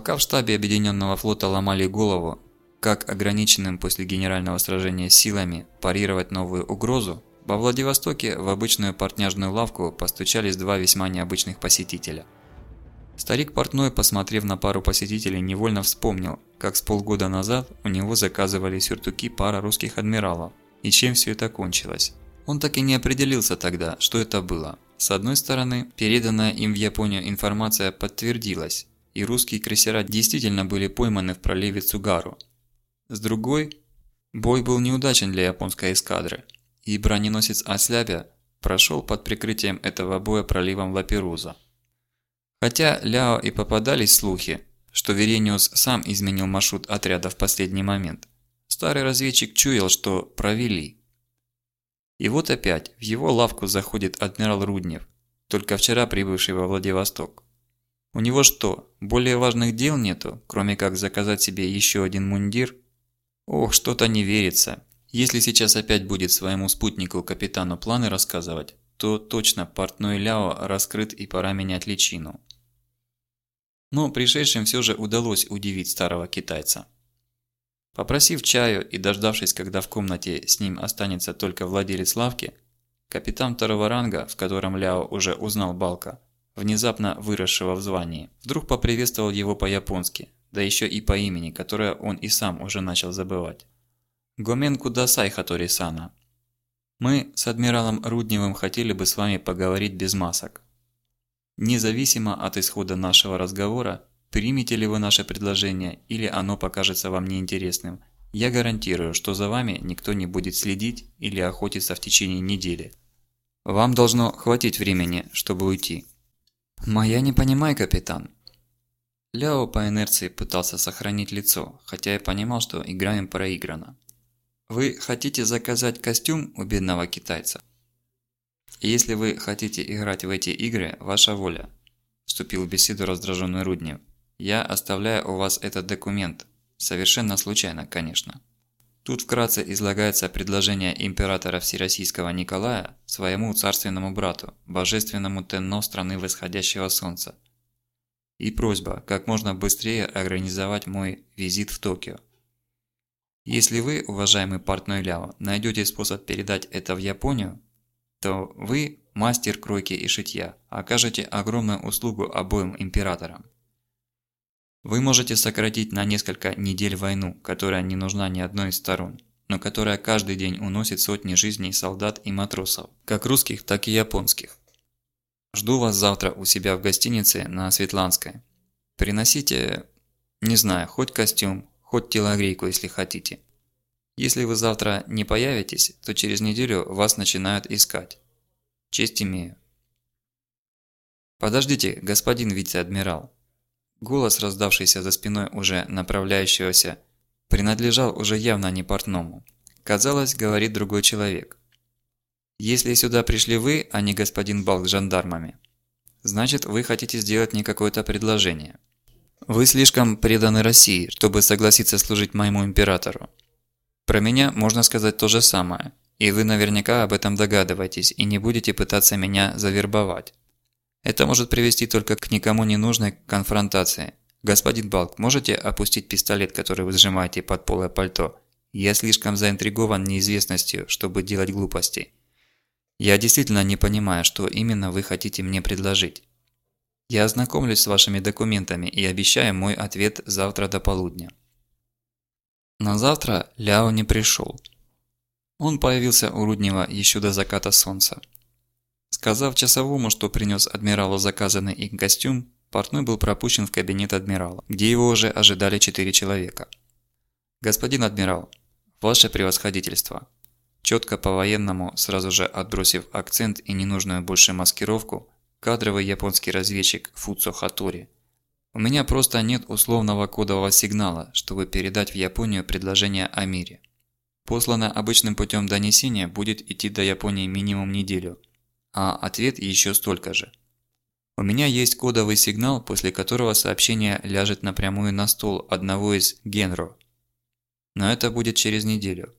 Пока в штабе Объединенного флота ломали голову, как ограниченным после генерального сражения силами парировать новую угрозу, во Владивостоке в обычную портняжную лавку постучались два весьма необычных посетителя. Старик портной, посмотрев на пару посетителей, невольно вспомнил, как с полгода назад у него заказывали сюртуки пара русских адмиралов, и чем все это кончилось. Он так и не определился тогда, что это было. С одной стороны, переданная им в Японию информация подтвердилась, и русские крейсера действительно были пойманы в проливе Цугару. С другой, бой был неудачен для японской эскадры, и броненосец Асляпя прошел под прикрытием этого боя проливом Лаперуза. Хотя Ляо и попадались слухи, что Верениус сам изменил маршрут отряда в последний момент, старый разведчик чуял, что провели. И вот опять в его лавку заходит адмирал Руднев, только вчера прибывший во Владивосток. У него что, более важных дел нету, кроме как заказать себе еще один мундир? Ох, что-то не верится. Если сейчас опять будет своему спутнику-капитану планы рассказывать, то точно портной Ляо раскрыт и пора менять личину. Но пришедшим все же удалось удивить старого китайца. Попросив чаю и дождавшись, когда в комнате с ним останется только владелец лавки, капитан второго ранга, в котором Ляо уже узнал Балка, внезапно выросшего в звании, вдруг поприветствовал его по-японски, да еще и по имени, которое он и сам уже начал забывать. Гомен Кудасай Хатори-сана. Мы с адмиралом Рудневым хотели бы с вами поговорить без масок. Независимо от исхода нашего разговора, примете ли вы наше предложение или оно покажется вам неинтересным, я гарантирую, что за вами никто не будет следить или охотиться в течение недели. Вам должно хватить времени, чтобы уйти. «Моя не понимай, капитан». Ляо по инерции пытался сохранить лицо, хотя и понимал, что игра им проиграна. «Вы хотите заказать костюм у бедного китайца?» «Если вы хотите играть в эти игры, ваша воля», – вступил в беседу раздраженный Руднев. «Я оставляю у вас этот документ. Совершенно случайно, конечно». Тут вкратце излагается предложение императора Всероссийского Николая своему царственному брату, божественному Тенно страны восходящего солнца. И просьба как можно быстрее организовать мой визит в Токио. Если вы, уважаемый портной Ляо, найдете способ передать это в Японию, то вы, мастер кройки и шитья, окажете огромную услугу обоим императорам. Вы можете сократить на несколько недель войну, которая не нужна ни одной из сторон, но которая каждый день уносит сотни жизней солдат и матросов, как русских, так и японских. Жду вас завтра у себя в гостинице на Светланской. Приносите, не знаю, хоть костюм, хоть телогрейку, если хотите. Если вы завтра не появитесь, то через неделю вас начинают искать. Честь имею. Подождите, господин вице-адмирал. Голос, раздавшийся за спиной уже направляющегося, принадлежал уже явно не портному. Казалось, говорит другой человек. «Если сюда пришли вы, а не господин Балк с жандармами, значит, вы хотите сделать мне какое-то предложение. Вы слишком преданы России, чтобы согласиться служить моему императору. Про меня можно сказать то же самое, и вы наверняка об этом догадываетесь и не будете пытаться меня завербовать. Это может привести только к никому не нужной конфронтации. Господин Балк, можете опустить пистолет, который вы сжимаете под полое пальто? Я слишком заинтригован неизвестностью, чтобы делать глупости. Я действительно не понимаю, что именно вы хотите мне предложить. Я ознакомлюсь с вашими документами и обещаю мой ответ завтра до полудня. На завтра Ляо не пришел. Он появился у Руднева еще до заката солнца. Сказав часовому, что принес адмиралу заказанный им костюм, портной был пропущен в кабинет адмирала, где его уже ожидали четыре человека. «Господин адмирал, ваше превосходительство!» Четко по-военному, сразу же отбросив акцент и ненужную больше маскировку, кадровый японский разведчик Фуцо Хатори. «У меня просто нет условного кодового сигнала, чтобы передать в Японию предложение о мире. Послано обычным путем донесения будет идти до Японии минимум неделю – а ответ еще столько же. У меня есть кодовый сигнал, после которого сообщение ляжет напрямую на стол одного из Генро. Но это будет через неделю.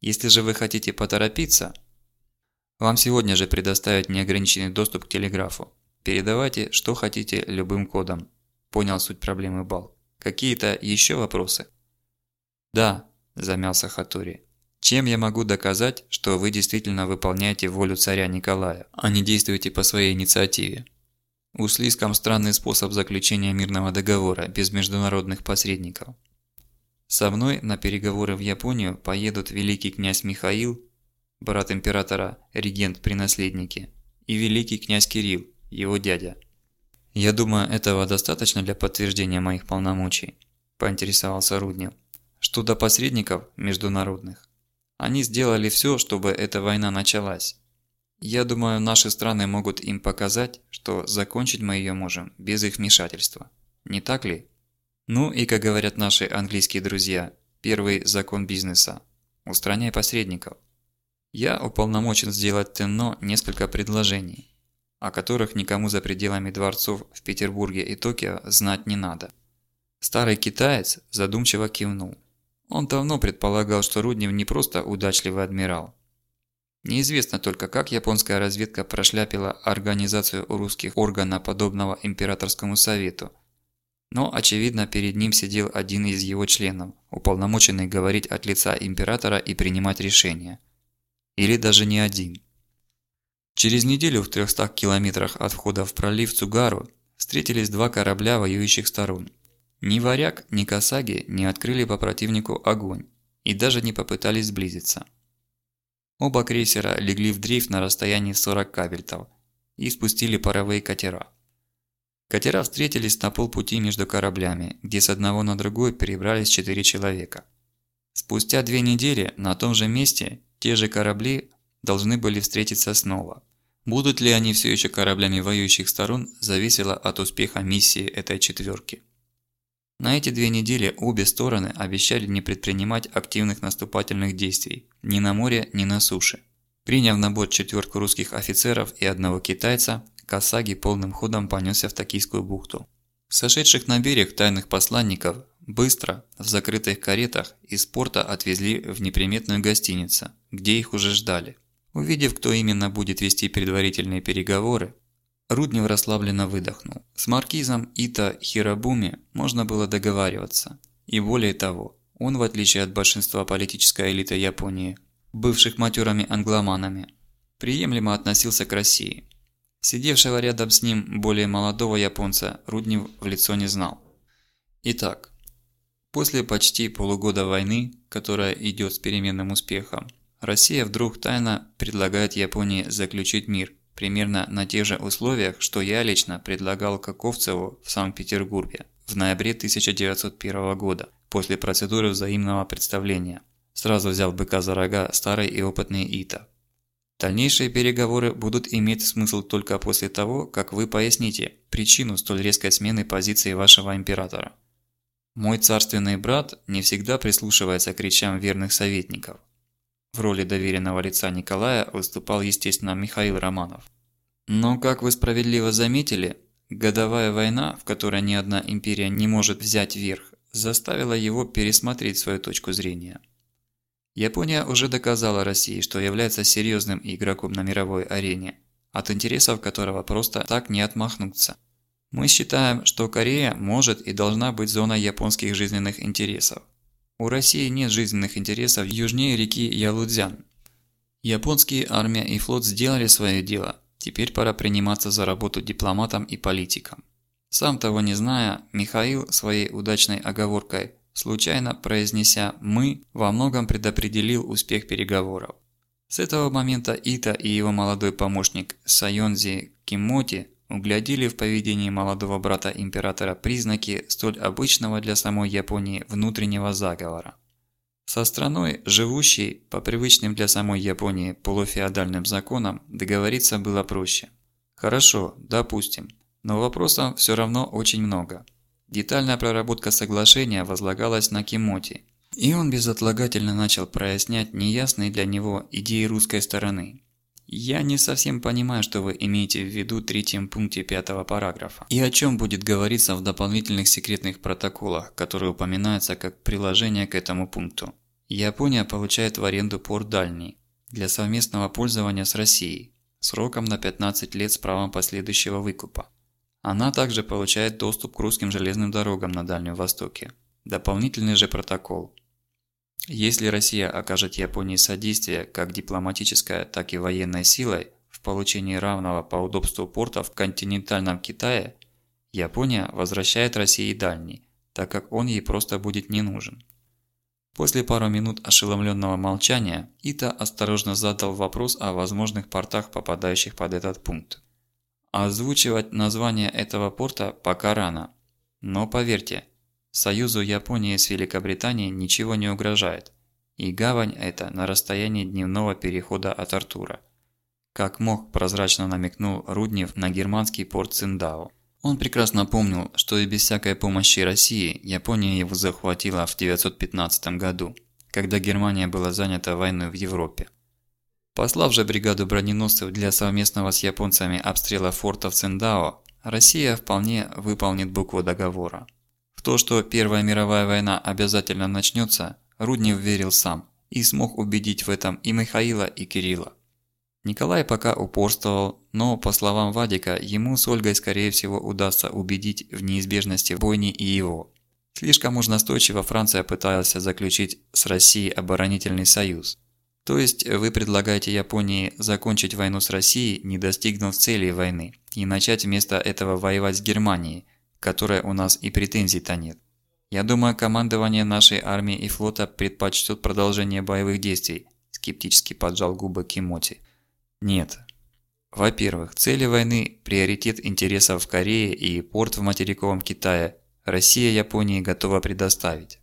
Если же вы хотите поторопиться, вам сегодня же предоставят неограниченный доступ к телеграфу. Передавайте, что хотите, любым кодом. Понял суть проблемы Бал. Какие-то еще вопросы? Да, замялся Хатури. Чем я могу доказать, что вы действительно выполняете волю царя Николая, а не действуете по своей инициативе? У слишком странный способ заключения мирного договора без международных посредников. Со мной на переговоры в Японию поедут великий князь Михаил, брат императора, регент при наследнике, и великий князь Кирилл, его дядя. Я думаю, этого достаточно для подтверждения моих полномочий, поинтересовался Руднев. Что до посредников международных, они сделали все, чтобы эта война началась. Я думаю, наши страны могут им показать, что закончить мы ее можем без их вмешательства. Не так ли? Ну и, как говорят наши английские друзья, первый закон бизнеса – устраняй посредников. Я уполномочен сделать Тенно несколько предложений, о которых никому за пределами дворцов в Петербурге и Токио знать не надо. Старый китаец задумчиво кивнул. Он давно предполагал, что Руднев не просто удачливый адмирал. Неизвестно только, как японская разведка прошляпила организацию русских органа подобного императорскому совету. Но, очевидно, перед ним сидел один из его членов, уполномоченный говорить от лица императора и принимать решения. Или даже не один. Через неделю в 300 километрах от входа в пролив Цугару встретились два корабля воюющих сторон – ни Варяг, ни Касаги не открыли по противнику огонь и даже не попытались сблизиться. Оба крейсера легли в дрейф на расстоянии 40 кабельтов и спустили паровые катера. Катера встретились на полпути между кораблями, где с одного на другой перебрались четыре человека. Спустя две недели на том же месте те же корабли должны были встретиться снова. Будут ли они все еще кораблями воюющих сторон, зависело от успеха миссии этой четверки. На эти две недели обе стороны обещали не предпринимать активных наступательных действий ни на море, ни на суше. Приняв на борт четверку русских офицеров и одного китайца, Касаги полным ходом понесся в Токийскую бухту. Сошедших на берег тайных посланников быстро, в закрытых каретах, из порта отвезли в неприметную гостиницу, где их уже ждали. Увидев, кто именно будет вести предварительные переговоры, Руднев расслабленно выдохнул. С маркизом Ита Хирабуми можно было договариваться. И более того, он, в отличие от большинства политической элиты Японии, бывших матерыми англоманами, приемлемо относился к России. Сидевшего рядом с ним более молодого японца Руднев в лицо не знал. Итак, после почти полугода войны, которая идет с переменным успехом, Россия вдруг тайно предлагает Японии заключить мир – примерно на тех же условиях, что я лично предлагал Каковцеву в Санкт-Петербурге в ноябре 1901 года, после процедуры взаимного представления. Сразу взял быка за рога старый и опытный Ита. Дальнейшие переговоры будут иметь смысл только после того, как вы поясните причину столь резкой смены позиции вашего императора. Мой царственный брат не всегда прислушивается к речам верных советников. В роли доверенного лица Николая выступал, естественно, Михаил Романов. Но, как вы справедливо заметили, годовая война, в которой ни одна империя не может взять верх, заставила его пересмотреть свою точку зрения. Япония уже доказала России, что является серьезным игроком на мировой арене, от интересов которого просто так не отмахнуться. Мы считаем, что Корея может и должна быть зоной японских жизненных интересов. У России нет жизненных интересов южнее реки Ялудзян. Японские армия и флот сделали свое дело, теперь пора приниматься за работу дипломатам и политикам. Сам того не зная, Михаил своей удачной оговоркой, случайно произнеся «мы», во многом предопределил успех переговоров. С этого момента Ита и его молодой помощник Сайонзи Кимоти углядели в поведении молодого брата императора признаки столь обычного для самой Японии внутреннего заговора. Со страной, живущей по привычным для самой Японии полуфеодальным законам, договориться было проще. Хорошо, допустим, но вопросов все равно очень много. Детальная проработка соглашения возлагалась на Кимоти, и он безотлагательно начал прояснять неясные для него идеи русской стороны. Я не совсем понимаю, что вы имеете в виду в третьем пункте пятого параграфа. И о чем будет говориться в дополнительных секретных протоколах, которые упоминаются как приложение к этому пункту. Япония получает в аренду порт Дальний для совместного пользования с Россией сроком на 15 лет с правом последующего выкупа. Она также получает доступ к русским железным дорогам на Дальнем Востоке. Дополнительный же протокол. Если Россия окажет Японии содействие как дипломатической, так и военной силой в получении равного по удобству порта в континентальном Китае, Япония возвращает России дальний, так как он ей просто будет не нужен. После пару минут ошеломленного молчания Ита осторожно задал вопрос о возможных портах, попадающих под этот пункт. Озвучивать название этого порта пока рано. Но поверьте, Союзу Японии с Великобританией ничего не угрожает, и гавань эта на расстоянии дневного перехода от Артура. Как мог, прозрачно намекнул Руднев на германский порт Циндао. Он прекрасно помнил, что и без всякой помощи России Япония его захватила в 915 году, когда Германия была занята войной в Европе. Послав же бригаду броненосцев для совместного с японцами обстрела фортов Циндао, Россия вполне выполнит букву договора. В то, что Первая мировая война обязательно начнется, Руднев верил сам и смог убедить в этом и Михаила, и Кирилла. Николай пока упорствовал, но, по словам Вадика, ему с Ольгой скорее всего удастся убедить в неизбежности бойни и его. Слишком уж настойчиво Франция пыталась заключить с Россией оборонительный союз. То есть вы предлагаете Японии закончить войну с Россией, не достигнув цели войны, и начать вместо этого воевать с Германией, которой у нас и претензий-то нет. Я думаю, командование нашей армии и флота предпочтет продолжение боевых действий, скептически поджал губы Кимоти. Нет. Во-первых, цели войны – приоритет интересов в Корее и порт в материковом Китае Россия Японии готова предоставить.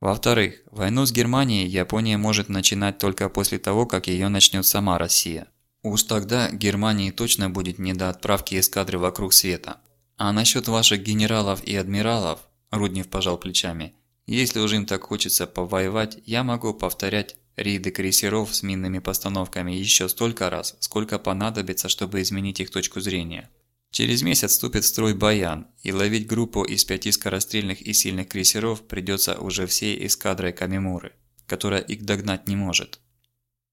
Во-вторых, войну с Германией Япония может начинать только после того, как ее начнет сама Россия. Уж тогда Германии точно будет не до отправки эскадры вокруг света. А насчет ваших генералов и адмиралов, Руднев пожал плечами, если уж им так хочется повоевать, я могу повторять рейды крейсеров с минными постановками еще столько раз, сколько понадобится, чтобы изменить их точку зрения. Через месяц вступит в строй Баян, и ловить группу из пяти скорострельных и сильных крейсеров придется уже всей эскадрой Камимуры, которая их догнать не может.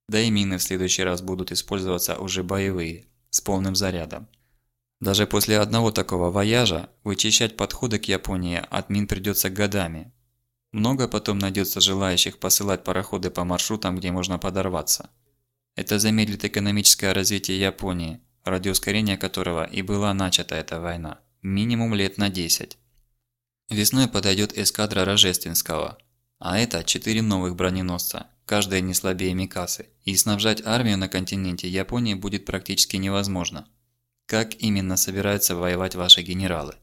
Да и мины в следующий раз будут использоваться уже боевые, с полным зарядом. Даже после одного такого вояжа вычищать подходы к Японии от мин придется годами, много потом найдется желающих посылать пароходы по маршрутам, где можно подорваться. Это замедлит экономическое развитие Японии, ради ускорения которого и была начата эта война. Минимум лет на 10. Весной подойдет эскадра Рожественского. А это 4 новых броненосца, каждая не слабее Микасы. И снабжать армию на континенте Японии будет практически невозможно. Как именно собираются воевать ваши генералы?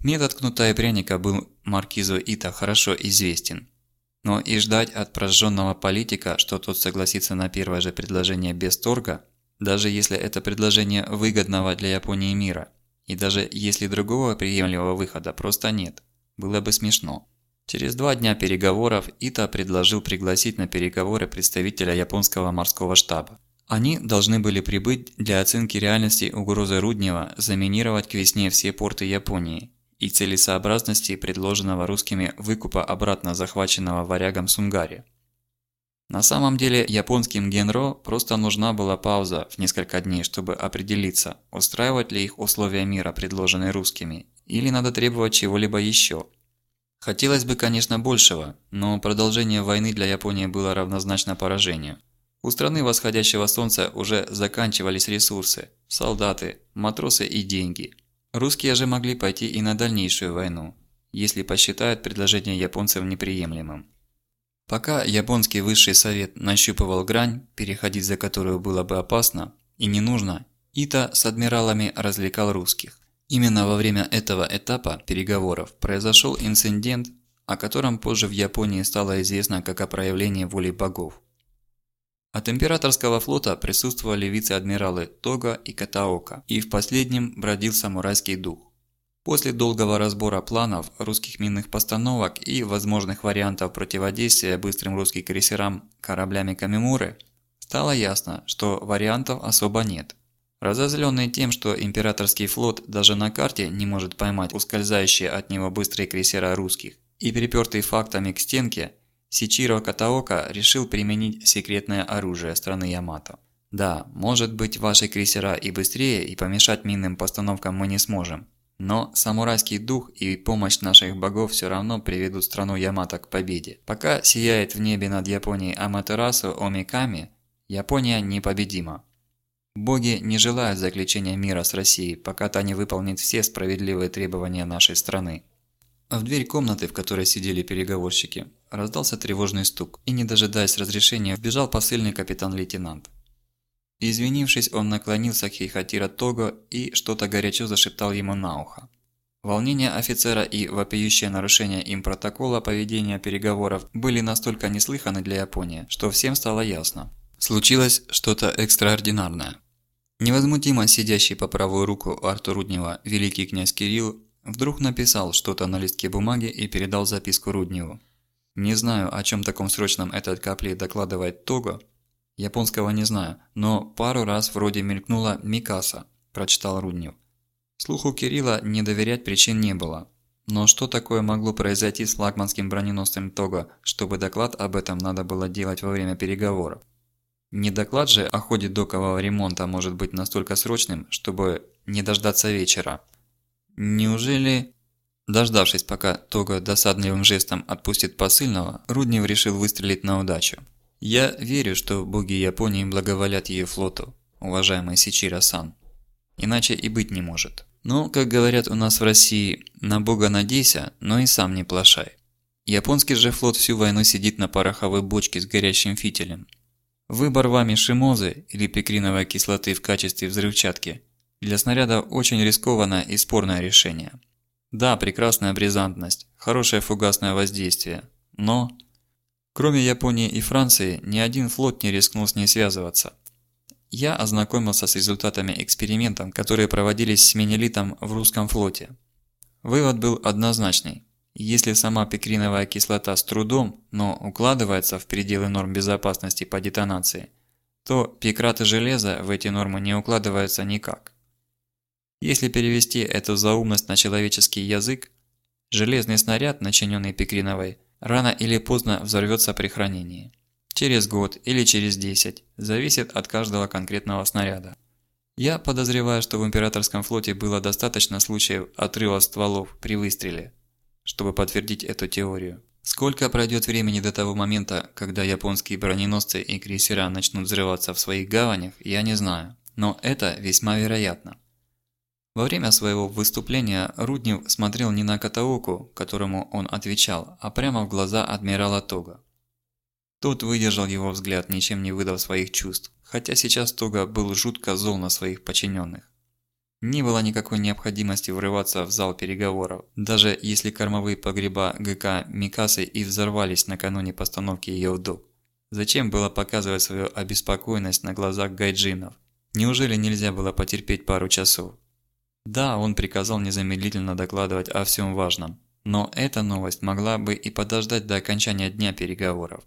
Метод кнута и пряника был маркизу Ита хорошо известен. Но и ждать от прожженного политика, что тот согласится на первое же предложение без торга, даже если это предложение выгодного для Японии мира, и даже если другого приемлемого выхода просто нет, было бы смешно. Через два дня переговоров Ита предложил пригласить на переговоры представителя японского морского штаба. Они должны были прибыть для оценки реальности угрозы Руднева заминировать к весне все порты Японии и целесообразности предложенного русскими выкупа обратно захваченного варягом Сунгари. На самом деле японским Генро просто нужна была пауза в несколько дней, чтобы определиться, устраивать ли их условия мира, предложенные русскими, или надо требовать чего-либо еще. Хотелось бы, конечно, большего, но продолжение войны для Японии было равнозначно поражению. У страны восходящего солнца уже заканчивались ресурсы, солдаты, матросы и деньги – Русские же могли пойти и на дальнейшую войну, если посчитают предложение японцев неприемлемым. Пока японский высший совет нащупывал грань, переходить за которую было бы опасно и не нужно, Ита с адмиралами развлекал русских. Именно во время этого этапа переговоров произошел инцидент, о котором позже в Японии стало известно как о проявлении воли богов. От императорского флота присутствовали вице-адмиралы Тога и Катаока, и в последнем бродил самурайский дух. После долгого разбора планов, русских минных постановок и возможных вариантов противодействия быстрым русским крейсерам кораблями Камимуры, стало ясно, что вариантов особо нет. Разозленный тем, что императорский флот даже на карте не может поймать ускользающие от него быстрые крейсера русских, и припертый фактами к стенке, Сичиро Катаока решил применить секретное оружие страны Ямато. Да, может быть ваши крейсера и быстрее, и помешать минным постановкам мы не сможем. Но самурайский дух и помощь наших богов все равно приведут страну Ямато к победе. Пока сияет в небе над Японией Аматерасу Омиками, Япония непобедима. Боги не желают заключения мира с Россией, пока та не выполнит все справедливые требования нашей страны. В дверь комнаты, в которой сидели переговорщики, раздался тревожный стук, и не дожидаясь разрешения, вбежал посыльный капитан-лейтенант. Извинившись, он наклонился к Хейхатира Того и что-то горячо зашептал ему на ухо. Волнение офицера и вопиющее нарушение им протокола поведения переговоров были настолько неслыханы для Японии, что всем стало ясно. Случилось что-то экстраординарное. Невозмутимо сидящий по правую руку Артур Руднева великий князь Кирилл вдруг написал что-то на листке бумаги и передал записку Рудневу. Не знаю, о чем таком срочном этот капли докладывает Того, Японского не знаю, но пару раз вроде мелькнула «Микаса», прочитал Руднев. Слуху Кирилла не доверять причин не было. Но что такое могло произойти с флагманским броненосцем Того, чтобы доклад об этом надо было делать во время переговоров? Не доклад же о ходе докового ремонта может быть настолько срочным, чтобы не дождаться вечера. Неужели... Дождавшись, пока Того досадливым жестом отпустит посыльного, Руднев решил выстрелить на удачу. Я верю, что боги Японии благоволят ее флоту, уважаемый Сичиро-сан. Иначе и быть не может. Но, как говорят у нас в России, на бога надейся, но и сам не плашай. Японский же флот всю войну сидит на пороховой бочке с горящим фитилем. Выбор вами шимозы или пекриновой кислоты в качестве взрывчатки для снаряда очень рискованное и спорное решение. Да, прекрасная бризантность, хорошее фугасное воздействие, но Кроме Японии и Франции, ни один флот не рискнул с ней связываться. Я ознакомился с результатами экспериментов, которые проводились с Менелитом в русском флоте. Вывод был однозначный. Если сама пикриновая кислота с трудом, но укладывается в пределы норм безопасности по детонации, то пикраты железа в эти нормы не укладываются никак. Если перевести эту заумность на человеческий язык, железный снаряд, начиненный пикриновой, рано или поздно взорвется при хранении. Через год или через 10, зависит от каждого конкретного снаряда. Я подозреваю, что в императорском флоте было достаточно случаев отрыва стволов при выстреле, чтобы подтвердить эту теорию. Сколько пройдет времени до того момента, когда японские броненосцы и крейсера начнут взрываться в своих гаванях, я не знаю, но это весьма вероятно. Во время своего выступления Руднев смотрел не на Катаоку, которому он отвечал, а прямо в глаза адмирала Тога. Тот выдержал его взгляд, ничем не выдав своих чувств, хотя сейчас Тога был жутко зол на своих подчиненных. Не было никакой необходимости врываться в зал переговоров, даже если кормовые погреба ГК Микасы и взорвались накануне постановки док. Зачем было показывать свою обеспокоенность на глазах гайджинов? Неужели нельзя было потерпеть пару часов? Да, он приказал незамедлительно докладывать о всем важном, но эта новость могла бы и подождать до окончания дня переговоров.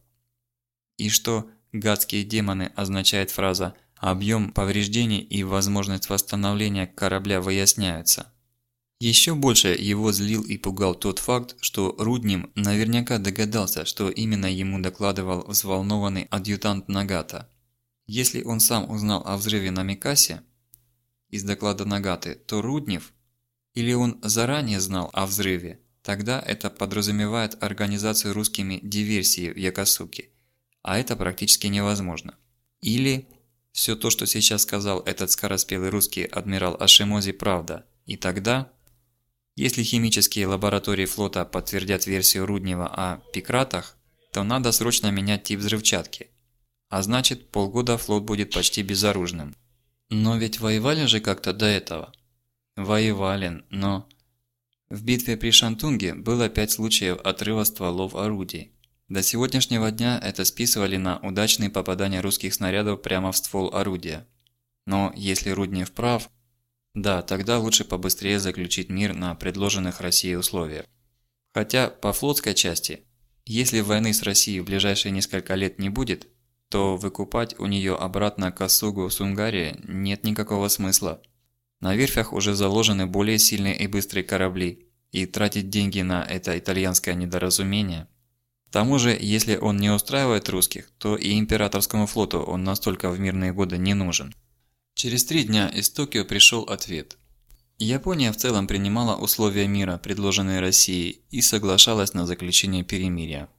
И что «гадские демоны» означает фраза «объем повреждений и возможность восстановления корабля выясняются». Еще больше его злил и пугал тот факт, что Рудним наверняка догадался, что именно ему докладывал взволнованный адъютант Нагата. Если он сам узнал о взрыве на Микасе, из доклада Нагаты, то Руднев, или он заранее знал о взрыве, тогда это подразумевает организацию русскими диверсии в Якосуке, а это практически невозможно. Или все то, что сейчас сказал этот скороспелый русский адмирал Ашимози, правда, и тогда, если химические лаборатории флота подтвердят версию Руднева о пикратах, то надо срочно менять тип взрывчатки. А значит, полгода флот будет почти безоружным. Но ведь воевали же как-то до этого. Воевали, но... В битве при Шантунге было пять случаев отрыва стволов орудий. До сегодняшнего дня это списывали на удачные попадания русских снарядов прямо в ствол орудия. Но если Руднев прав, да, тогда лучше побыстрее заключить мир на предложенных Россией условиях. Хотя по флотской части, если войны с Россией в ближайшие несколько лет не будет, то выкупать у нее обратно Касугу с Унгарии нет никакого смысла. На верфях уже заложены более сильные и быстрые корабли, и тратить деньги на это итальянское недоразумение. К тому же, если он не устраивает русских, то и императорскому флоту он настолько в мирные годы не нужен. Через три дня из Токио пришел ответ. Япония в целом принимала условия мира, предложенные Россией, и соглашалась на заключение перемирия.